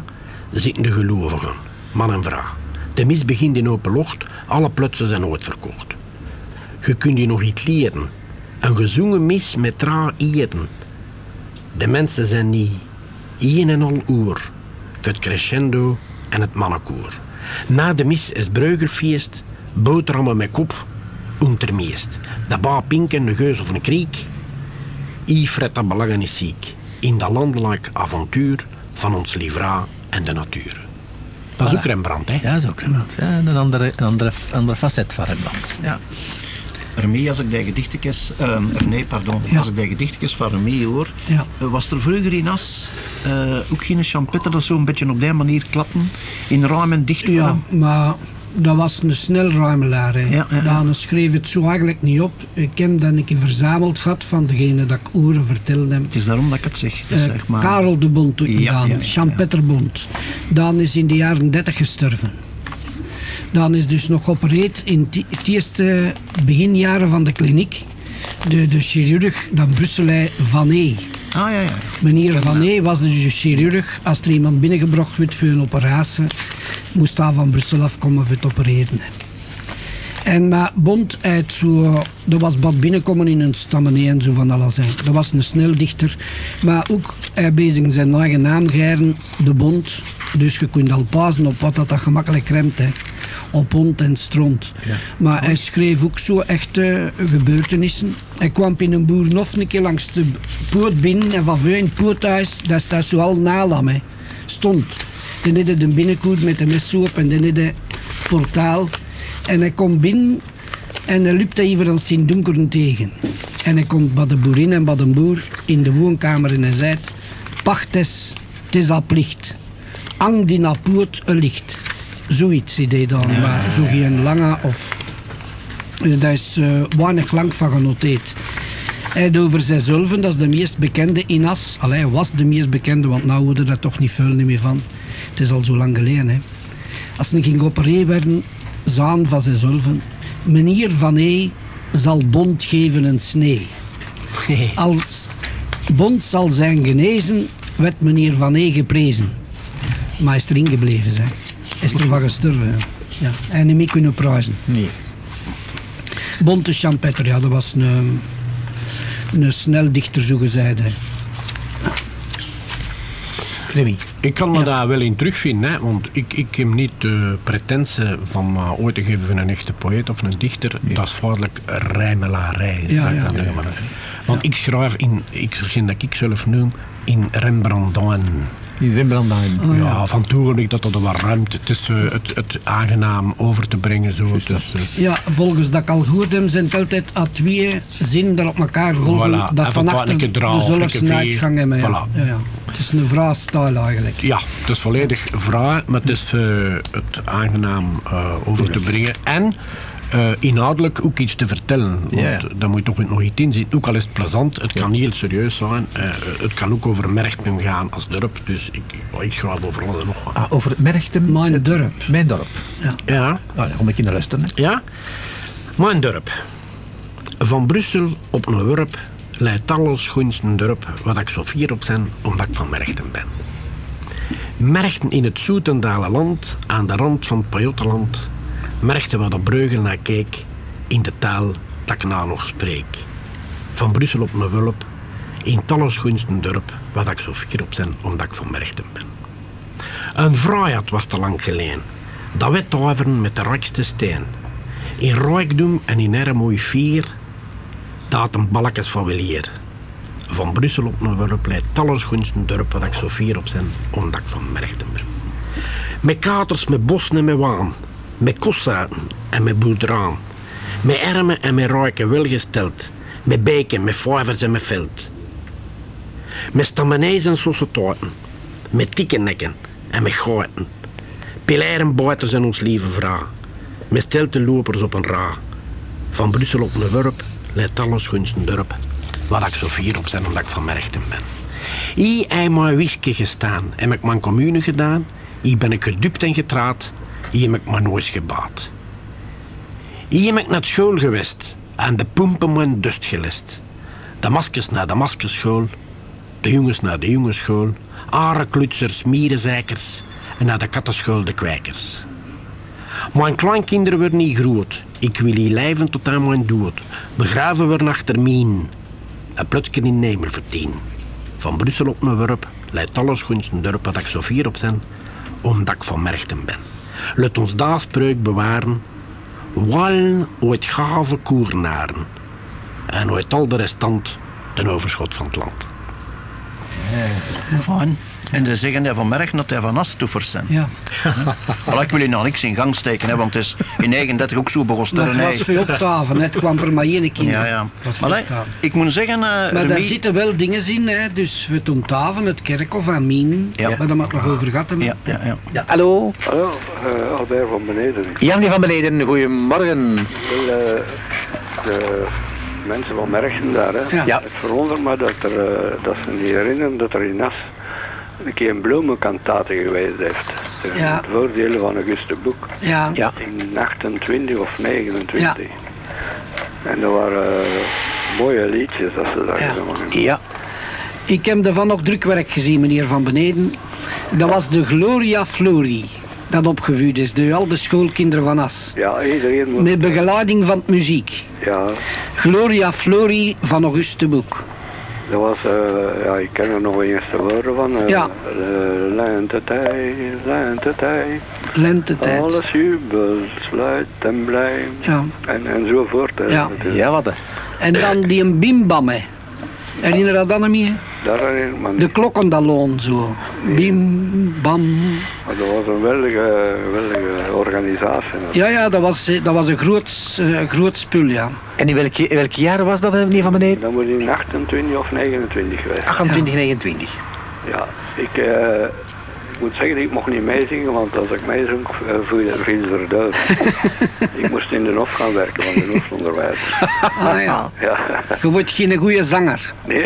zitten de gelovigen, man en vrouw. De mis begint in open lucht, alle plutsen zijn ooit verkocht. Je kunt je nog iets leren. Een gezongen mis met tra eten. De mensen zijn niet één en al uur. Het crescendo en het mannenkoor. Na de mis is bruigerfeest, boterhammen met kop, untermeest. De ba pinken, een geus of een kriek. I fret dat belangen is ziek. In dat landelijk avontuur van ons livra en de natuur. Dat is Voilà. ook Rembrandt, hè? Ja, dat is ook Rembrandt. Ja, een andere, een andere, andere facet van Rembrandt. Ja. Remy, als ik die gedichtjes, eh, nee, pardon, Ja. als ik die gedichtjes van Remy hoor, Ja. eh, was er vroeger in As eh, ook geen champetter dat zo een beetje op die manier klappen, in ruim en dicht Ja, maar dat was een snelruimelaar. Ja. Dan schreef het zo eigenlijk niet op. Ik heb dat een keer verzameld gehad van degene dat ik oren vertelde. Het is daarom dat ik het zeg. Dus Eh, zeg maar, Karel de Bond Ja, gedaan, Champetter Bond. Dan is in de jaren 30 gestorven. Dan is dus nog geopereerd in het eerste beginjaren van de kliniek. De, de chirurg, dan Brusselij Van E. Ah ja, ja. Meneer Van E was dus de chirurg. Als er iemand binnengebracht werd voor een operatie, moest hij van Brussel afkomen voor het opereren. En maar Bond uit zo, dat was bad binnenkomen in een stammenee en zo van alles. hè. Dat was een sneldichter. Maar ook hij bezig zijn eigen naam geëren, de Bond. Dus je kunt al pasen op wat dat, dat gemakkelijk remt. Hè. Op hond en stront. Maar hij schreef ook zo echte gebeurtenissen. Hij kwam in een boerenhof een keer langs de poort binnen en van voor in het poorthuis, daar staat zo al nalam. Hè. Stond. Dan had hij de binnenkoer met de mes op en dan had hij het portaal. En hij komt binnen en hij loopt even aan zijn donkeren tegen. En hij komt bij de boerin en bij de boer in de woonkamer en hij zegt... Pachtes, het is al plicht. Ang die na poort een licht. Zoiets idee dan, maar zo geen lange of... Daar is eh, weinig lang van genoteerd. Hij had over zijzelf, dat is de meest bekende in As. Allee, was de meest bekende, want nou hoorde er toch niet veel meer van. Het is al zo lang geleden. Hè. Als hij ging opereren werden, zaan van zijzelf. Meneer Van E zal bond geven een snee. Als bond zal zijn genezen, werd meneer Van E geprezen. Maar hij is erin gebleven. Hè. Is ervan gestorven. hè. Ja. En niet meer kunnen prijzen. Nee. Bonte Champetter, ja, dat was een, een sneldichter, zo gezegd. Remy. Ik kan me daar wel in terugvinden, hè, want ik, ik heb niet de pretentie van me ooit te geven van een echte poëet of een dichter. Dat is vaarlijk rijmelarij. Ja, dat ja. Want ik schrijf in, ik, dat ik zelf noem, in Rembrandten. Die aan. Oh, ja. ja. van toegerlijk dat er wat ruimte. Het is eh, het, het aangenaam over te brengen. Zo. Is, eh, Ja, volgens dat ik al gehoord heb, zijn het altijd a twee zinnen dat op elkaar volgen. Voilà. Dat draal, de uitgang hebben. Ja. Voilà. Ja, ja. Het is een vraagstijl eigenlijk. Ja, het is volledig vrij, maar het is eh, het aangenaam eh, over te brengen. En eh, inhoudelijk ook iets te vertellen. Want Ja. daar moet toch nog iets in zitten. Ook al is het plezant, het kan heel serieus zijn. Eh, het kan ook over Merchtem gaan als dorp. Dus ik, ik schrijf over alles nog wat. Ah, over het Merchtem. Mijn dorp. Mijn dorp. Ja, Nou, dan kom ik in de luisteren. hè. ja. Mijn dorp. Van Brussel op een wurp leidt talloos schoensten dorp, wat ik zo fier op ben, omdat ik van Merchten ben. Merchten in het Zoetendale land, aan de rand van het Pajottenland, merchten waar de Breugel naar keek, in de taal dat ik nou nog spreek. Van Brussel op een wulp, in schoensten dorp, wat ik zo fier op ben, omdat ik van Merchten ben. Een vrijheid was te lang geleden, dat wet toveren met de rijkste steen. In rijkdom en in mooi vier, dat een balkjes van weleer. Van Brussel op naar Wurp leidt gunsten dorp waar ik zo fier op zijn, omdat ik van Merchten ben. Met katers, met bossen en met waan, met kossuiten en met boerderaan, met ermen en met rijken welgesteld, met beken, met vijvers en met veld. Met stammenees en sociëteiten, met tikkennekken en met goiten. Pilaren buiten zijn ons lieve vrouw, met stelte lopers op een ra. Van Brussel op een wurp leidt alles gunsten dorp, wat ik zo fier op zijn omdat ik van Merchten ben. Hier heb mijn whisky gestaan, heb ik mijn commune gedaan, hier ben ik gedupt en getraad, hier heb ik mijn nooit gebaat. Hier heb ik naar school geweest en de pompen mijn dust gelest. De maskers naar de maskerschool, de jongens naar de jongensschool, arenklutsers, mierenzeikers en naar de kattenschool de kwijkers. Mijn kleinkinderen worden niet groot. Ik wil hier lijven tot aan mijn dood. Begraven worden achter mien. Een plutje in nemer verdien. Van Brussel op mijn werp leidt alles gunst een dorp wat ik zo fier op zijn, omdat ik van Merchten ben. Laat ons daar spreuk bewaren. Wallen ooit gave koernaren. En ooit al de restant ten overschot van het land. Fijn. En ze zeggen dat van Merch dat hij van Astoefers zijn. Ja. Maar ik wil je nog niks in gang steken, hè, want het is in 39 ook zo begonnen. Dat was veel op tafel, hè. het kwam er maar één keer. Ja, ja. Dat Maar ik moet zeggen, eh Maar daar zitten wel dingen in, hè. dus we doen tafel, het kerkhof aan Mien, Ja. waar we het nog over gehad hebben. Ja, ja, ja. Ja, hallo. Hallo, eh Albert van beneden. Jan van beneden, goedemorgen. eh, de mensen van Merchten daar, hè. Ja. Ja. Het verwondert me dat, er, dat ze niet herinneren dat er in As een keer een bloemenkantate geweest heeft. Ja. Het voordeel van Auguste Boek Ja. Ja. in 28 of 29. En dat waren eh, mooie liedjes dat ze daar Ja. gezongen. Ja. Ik heb ervan nog drukwerk gezien, meneer Van Beneden. Dat was de Gloria Flori, dat opgevuurd is, door al de schoolkinderen van As. Ja, iedereen moet... Met begeleiding van het muziek. Ja, Gloria Flori van Auguste Boek. Dat was... eh, ja, ik ken er nog eens de woorden van. eh, Ja. eh, Lentetijd, lentetijd. Lentetijd. Alles jubel, sluit en blij. Ja. En, enzovoort. hè, Ja. natuurlijk. Ja, wat hè. En dan die een bimbam, hè. Herinner je dat dan niet meer? Daar herinner ik me De klokkendaloon, zo. Bim, bam. Maar dat was een weldige, weldige organisatie. Ja, ja, dat was, eh, dat was een groot, eh, groot spul, ja. En in welk, in welk jaar was dat, meneer van beneden? Dan moet in 28 of 29 geweest. 28, 29. Ja, ik eh, moet zeggen, ik mocht niet meezingen, want als ik meezong, eh, viel ze er dood. ik moest in de hof gaan werken van de hoofdonderwijs. Ah, ja. Ja, Je wordt geen goede zanger. nee.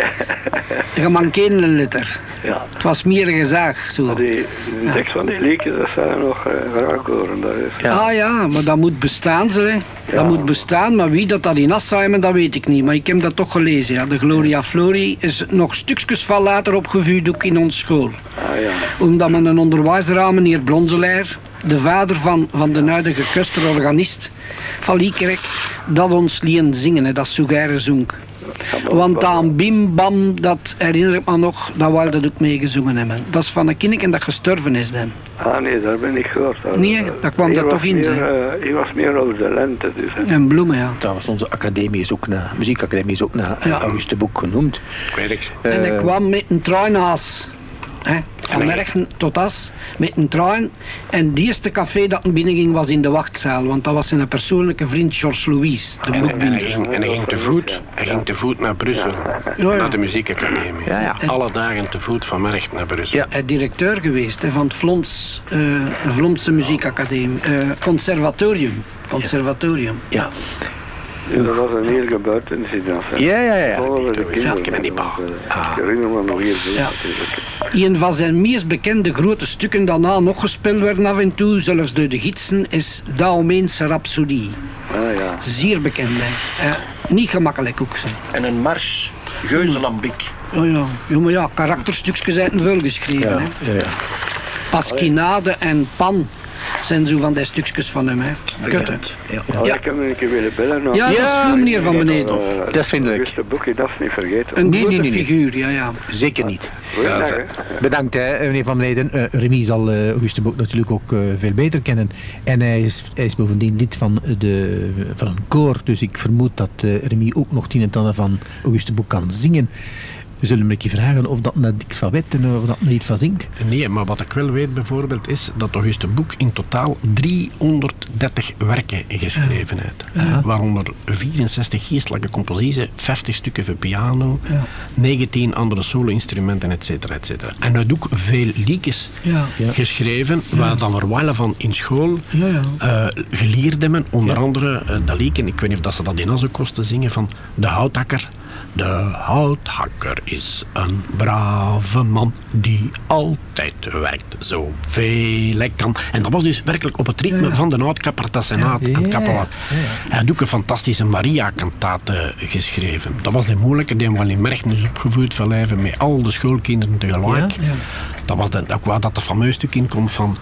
Je mankeert een letter. ja. Het was meer een gezaag, zo. Maar die, de tekst van die liedjes, dat zijn nog uh, raak horen. Dat is, Ja. Ah ja, maar dat moet bestaan, ze, hè. Ja. Dat moet bestaan, maar wie dat, dat in Assheimen, dat weet ik niet. Maar ik heb dat toch gelezen, ja. De Gloria Flori is nog stukjes van later opgevuurd, ook in ons school. Ah ja. Omdat men een onderwijzer aan, meneer Bronzelaar, de vader van, van de huidige kusterorganist van Liekerk, dat ons lien zingen, hè, dat Sougère zong. Want aan Bim Bam, dat herinner ik me nog, dat wij dat ook mee gezongen hebben. Dat is van een kindje dat gestorven is dan. Ah nee, daar ben ik gehoord. Dat- Nee, daar kwam dat was toch in, eh, hier was meer over de lente, dus. hè. En bloemen, ja. Trouwens, onze academie is ook naar, muziekacademie is ook naar Ja. Auguste Boek genoemd. Weet ik. En ik Eh, kwam met een treinhaas. Hè, van Merchen tot As, met een trein. En het eerste café dat binnenging was in de wachtzaal. Want dat was zijn persoonlijke vriend George Louis, de En, en, hij ging, en hij ging te voet. Hij ging te voet naar Brussel. ja. Naar de muziekacademie. Ja, ja. Alle dagen te voet van Mercht naar Brussel. Ja. Hij is directeur geweest hè, van het Vloms, eh, Vlomse muziekacademie. eh, conservatorium. Conservatorium. Ja. Dat was een heel gebeurtenis in dat. hè. Ja, ja, ja. Alle de kinderen. ik want, eh, Ik herinner me nog hier zo Ja. natuurlijk. Een van zijn meest bekende grote stukken daarna nog gespeeld werden af en toe, zelfs door de gidsen, is Daumeense Rhapsodie. Ah ja. Zeer bekend, hè. Eh, niet gemakkelijk ook. Zo. En een mars, geuzelambiek. Oh ja, ja, maar ja, karakterstukjes zijn veel geschreven. Ja, Hè. ja, ja. Pasquinade en Pan zijn zo van die stukjes van hem. Hè. Kutte. Ja. Ja. Ik heb hem een keer willen bellen. nog. Ja, dat is goed, meneer Van Beneden. Eh, Dat is vriendelijk. Auguste Boekje, dat is niet vergeten. Een Nee, figuur, ja, ja. Zeker niet. Ja. Bedankt, hè, meneer Van Beneden. Eh, Remy zal eh, Auguste Boek natuurlijk ook eh, veel beter kennen. En hij is, hij is bovendien lid van, de, van een koor. Dus ik vermoed dat eh, Remy ook nog tien en het van Auguste Boek kan zingen. We zullen een keer vragen of dat naar Dix van Wet en of dat iets van zingt. Nee, maar wat ik wel weet bijvoorbeeld is dat Auguste Boek in totaal 330 werken geschreven heeft. Waaronder 64 geestelijke composities, 50 stukken voor piano, Ja. 19 andere solo-instrumenten, et cetera, et cetera. En hij ook veel liedjes Ja, Ja. geschreven, waar dan er wel van in school ja, ja. eh, geleerd hebben. Onder andere uh, dat liedje, ik weet niet of dat ze dat in ook kosten zingen, van de houtakker De houthakker is een brave man die altijd werkt zoveel hij kan. En dat was dus werkelijk op het ritme van de dat zijn aan het. Hij had ook een fantastische Maria-kantate geschreven. Dat was een moeilijke, die wel in Merchten is opgevoerd van lijven met al de schoolkinderen tegelijk. Dat was dan ook wel dat de fameus stuk in komt van...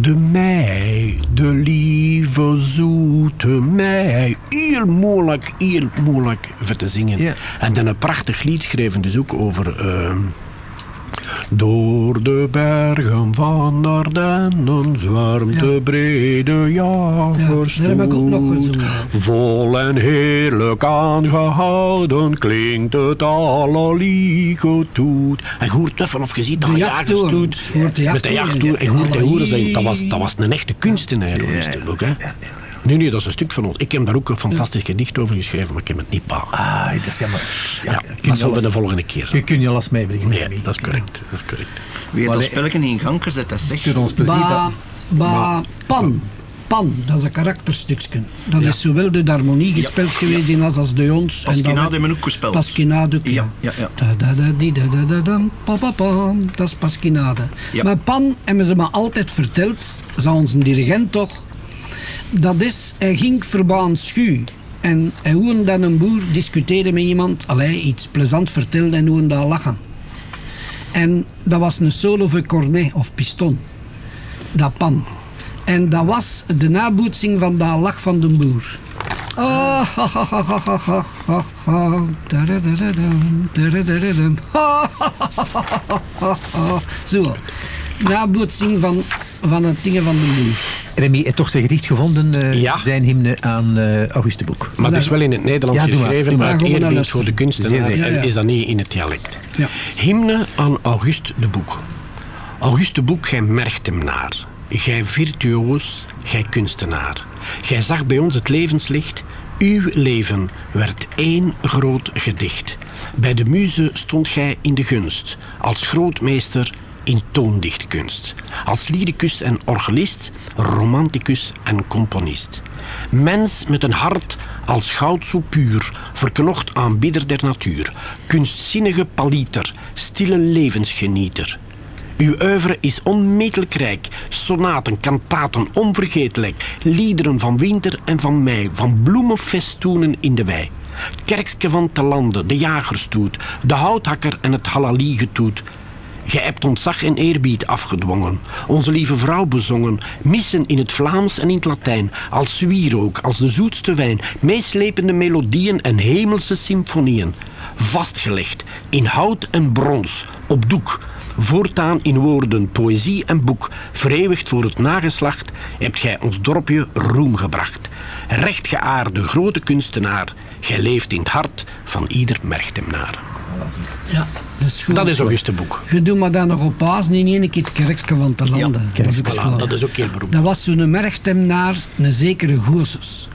De mei, de lieve zoete mei. Heel moeilijk, heel moeilijk voor te zingen. Ja. En dan een prachtig lied schreven dus ook over... ehm, door de bergen van Ardennen zwermt de brede jagersstoet. Vol en heerlijk aangehouden klinkt het allerlieke toet. En hoort tuffen of gezien dat jagersstoet. Met de jachttoer. En hoort, en hoort, dat was, dat was een echte kunstenaar. Ja. Ook, hè? Nee, nee, dat is een stuk van ons. Ik heb daar ook een fantastisch gedicht over geschreven, maar ik heb het niet pa. Ah, dat is jammer. Ja, kun je dat zullen we de volgende keer. Je kunt je last meebrengen. Nee, dat is correct. Dat is correct. Wie heeft dat spelletje in gang gezet, dat zegt. Door ons plezier. Ba, ba, pan. Pan, dat is een karakterstukje. Dat is zowel de harmonie gespeeld geweest in als als de ons. Pasquinade hebben we ook gespeeld. Pasquinade ook, Ja, ja, ja. Da, da, da, di, da, da, da, pa, pa. Dat is Pasquinade. Ja. Maar Pan hebben ze me altijd verteld, zou onze dirigent toch, dat is, hij ging verbaand schuw. En hoe dan een boer discuteerde met iemand, allee, iets plezant vertelde en hoe dat lachen. En dat was een solo een cornet of piston. Dat pan. En dat was de nabootsing van dat lach van de boer. Ah, Zo. Nabootsing van, van het dingen van de boer. Remy heeft toch zijn gedicht gevonden, eh, Ja. zijn hymne aan eh Auguste Boek. Maar het is wel in het Nederlands Ja, maar. geschreven, maar. Gewoon naar eerbied voor de kunstenaar en Ja, ja. is dat niet in het dialect. Ja. Hymne aan Auguste de Boek. Auguste de Boek, gij merkt hem naar. Gij virtuoos, gij kunstenaar. Gij zag bij ons het levenslicht. Uw leven werd één groot gedicht. Bij de muze stond gij in de gunst, als grootmeester in toondichtkunst. Als lyricus en orgelist, romanticus en componist. Mens met een hart als goud zo puur, verknocht aanbidder der natuur. Kunstzinnige paliter, stille levensgenieter. Uw oeuvre is onmetelijk rijk. Sonaten, kantaten, onvergetelijk. Liederen van winter en van mei. Van bloemenfestoenen in de wei. Het kerkske van te landen, de jagerstoet. De houthakker en het halaliegetoet. Gij hebt ontzag en eerbied afgedwongen. Onze lieve vrouw bezongen. Missen in het Vlaams en in het Latijn. Als wierook, als de zoetste wijn. Meeslepende melodieën en hemelse symfonieën. Vastgelegd in hout en brons. Op doek. Voortaan in woorden, poëzie en boek, vereeuwigd voor het nageslacht, hebt gij ons dorpje roem gebracht. Rechtgeaarde grote kunstenaar, gij leeft in het hart van ieder merchtemnaar. Ja, dat is goed. Dat is Auguste Boek. Je doet maar dan nog op paas, niet in één keer het kerkje van te landen. dat, is ook Voilà, wel. dat is ook heel beroemd. dat was zo'n merchtemnaar, een zekere Goosus.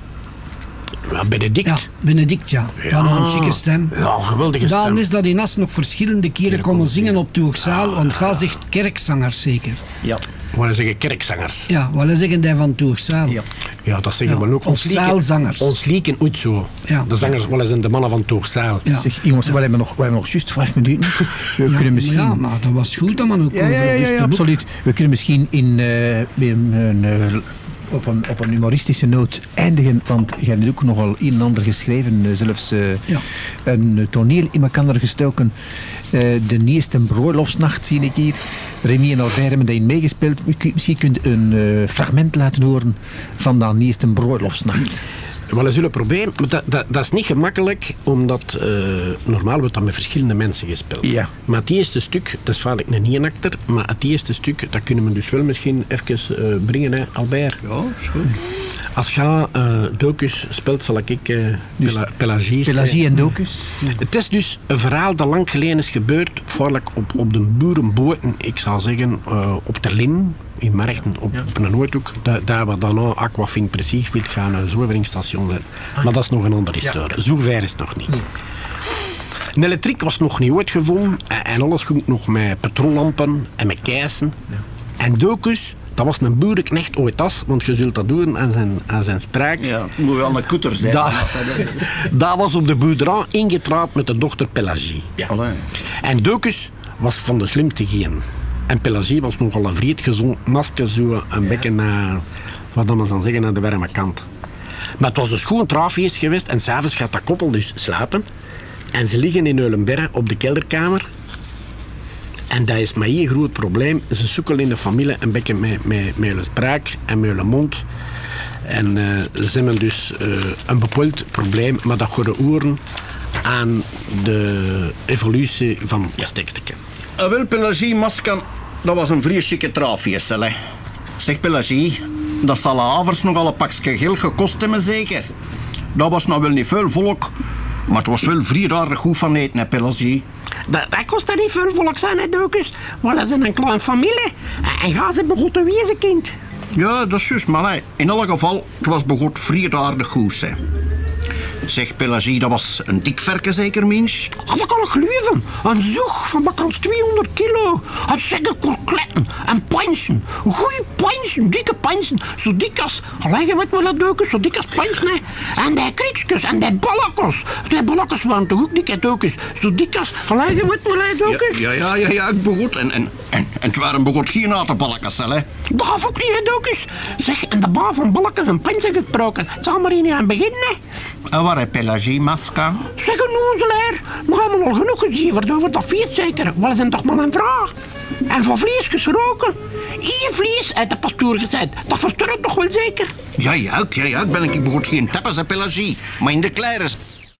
Ja, Benedict. Ja, Benedict, ja. Dan een chique stem. Ja, geweldige Dan stem. is dat in As nog verschillende keren komen zingen op Toegzaal, want ga zegt kerkzangers zeker. Ja. Wat zeggen kerkzangers? Ja, wat zeggen die van Toegzaal? Ja. Ja, dat zeggen Ja, we ook. of zaalzangers. Ons lieken ooit zo. Ja. De zangers wel eens in de mannen van Toogzaal. Ja. Zeg, jongens, we hebben nog, we hebben nog juist vijf minuten. We Ja, kunnen misschien... maar ja, maar dat was goed dat man ook Ja, ja, ja, ja, Boek- absoluut. We kunnen misschien in, eh, eh, op, een, op een humoristische noot eindigen, want je hebt ook nogal een en ander geschreven, eh, zelfs eh, Ja. een toneel in elkaar gestoken. Eh, de eerste bruiloftsnacht zie ik hier. Remy en Albert hebben daarin meegespeeld. Misschien kunt je een eh, fragment laten horen van dat eerste bruiloftsnacht. We zullen proberen, maar dat, dat, dat is niet gemakkelijk, omdat eh, normaal wordt dat met verschillende mensen gespeeld. Ja. Maar het eerste stuk, dat is vaak een niet-acter, maar het eerste stuk, dat kunnen we dus wel misschien even eh, brengen, hè, Albert. Ja, is goed. Als ga eh Docus speelt, zal ik eh Dus Pela- Pelagie Pelagie en Docus. Het is dus een verhaal dat lang geleden is gebeurd, voorlijk op, op de boerenboten, ik zou zeggen, eh, op de Lin, in Merchten, op, op een Noordhoek, da- daar waar daarna Aquafin precies wil gaan, een zuiveringsstation zijn. Maar dat is nog een andere historie. Zo ver is het nog niet. Een elektriek was nog niet uitgevonden en, en alles ging nog met petrollampen en met keisen. En Docus, Dat was een boerenknecht ooit as, want je zult dat doen aan zijn, aan zijn spraak. Ja, het moet wel een koeter zijn. Dat, dat was op de boerderij ingetraald met de dochter Pelagie. Ja. En Docus was van de slimste geen. En Pelagie was nogal een vreed gezond masker, zo een beetje naar, wat dan maar dan zeggen, naar de warme kant. Maar het was een schoon trouwfeest geweest en s'avonds gaat dat koppel dus slapen. En ze liggen in Eulenberg op de kelderkamer. En dat is maar één groot probleem. Ze zoeken in de familie een beetje met, met, met hun spraak en met hun mond. En eh, ze hebben dus eh, een bepaald probleem, maar dat gaat oren aan de evolutie van ja, wel, Pelagie Maskan, dat was een vreselijke trouwfeest, hè. Zeg, Pelagie, dat zal avonds nogal een pakje geld gekost hebben, zeker. Dat was nou wel niet veel volk, maar het was wel vrij goed van eten, hè, Pelagie. Dat, dat kost er niet veel volk zijn, hè, Docus. Maar dat is een kleine familie. En ga ze begon te wezen, kind. Ja, dat is juist, maar in elk geval, het was begot vrij aardig goed, hè. Zeg, Pelagie, dat was een dikverke zeker, mens? Als ik al geloven. Een zoeg van bakans 200 kilo. Het zeggen korkletten en pansen. Goeie pansen, dikke pansen. Zo dik als, leggen met me dat deuken, zo dik als pansen. En die kriekjes en die ballakkers. Die ballakkers waren toch ook dikke deukens. Zo dik als, leggen met me dat deuken. Ja, ja, ja, ja, ik begot. En, en, en, en het waren begot geen atenbalkjes, hè. Dat gaf ook niet, deukens. Zeg, en de baan van ballakkers en pansen gesproken. Het zal maar hier aan beginnen, hè. Heb Pelagie Maskan? Zeg een we hebben al genoeg gezien over dat feest zeker. Wel zijn toch maar een vraag. En van vlees gesproken. Hier vlees uit de pastoor gezet. Dat versturt toch wel zeker? Ja, ja, ja, ja, ik ben ik begot geen hè, Pelagie. Maar in de kleires.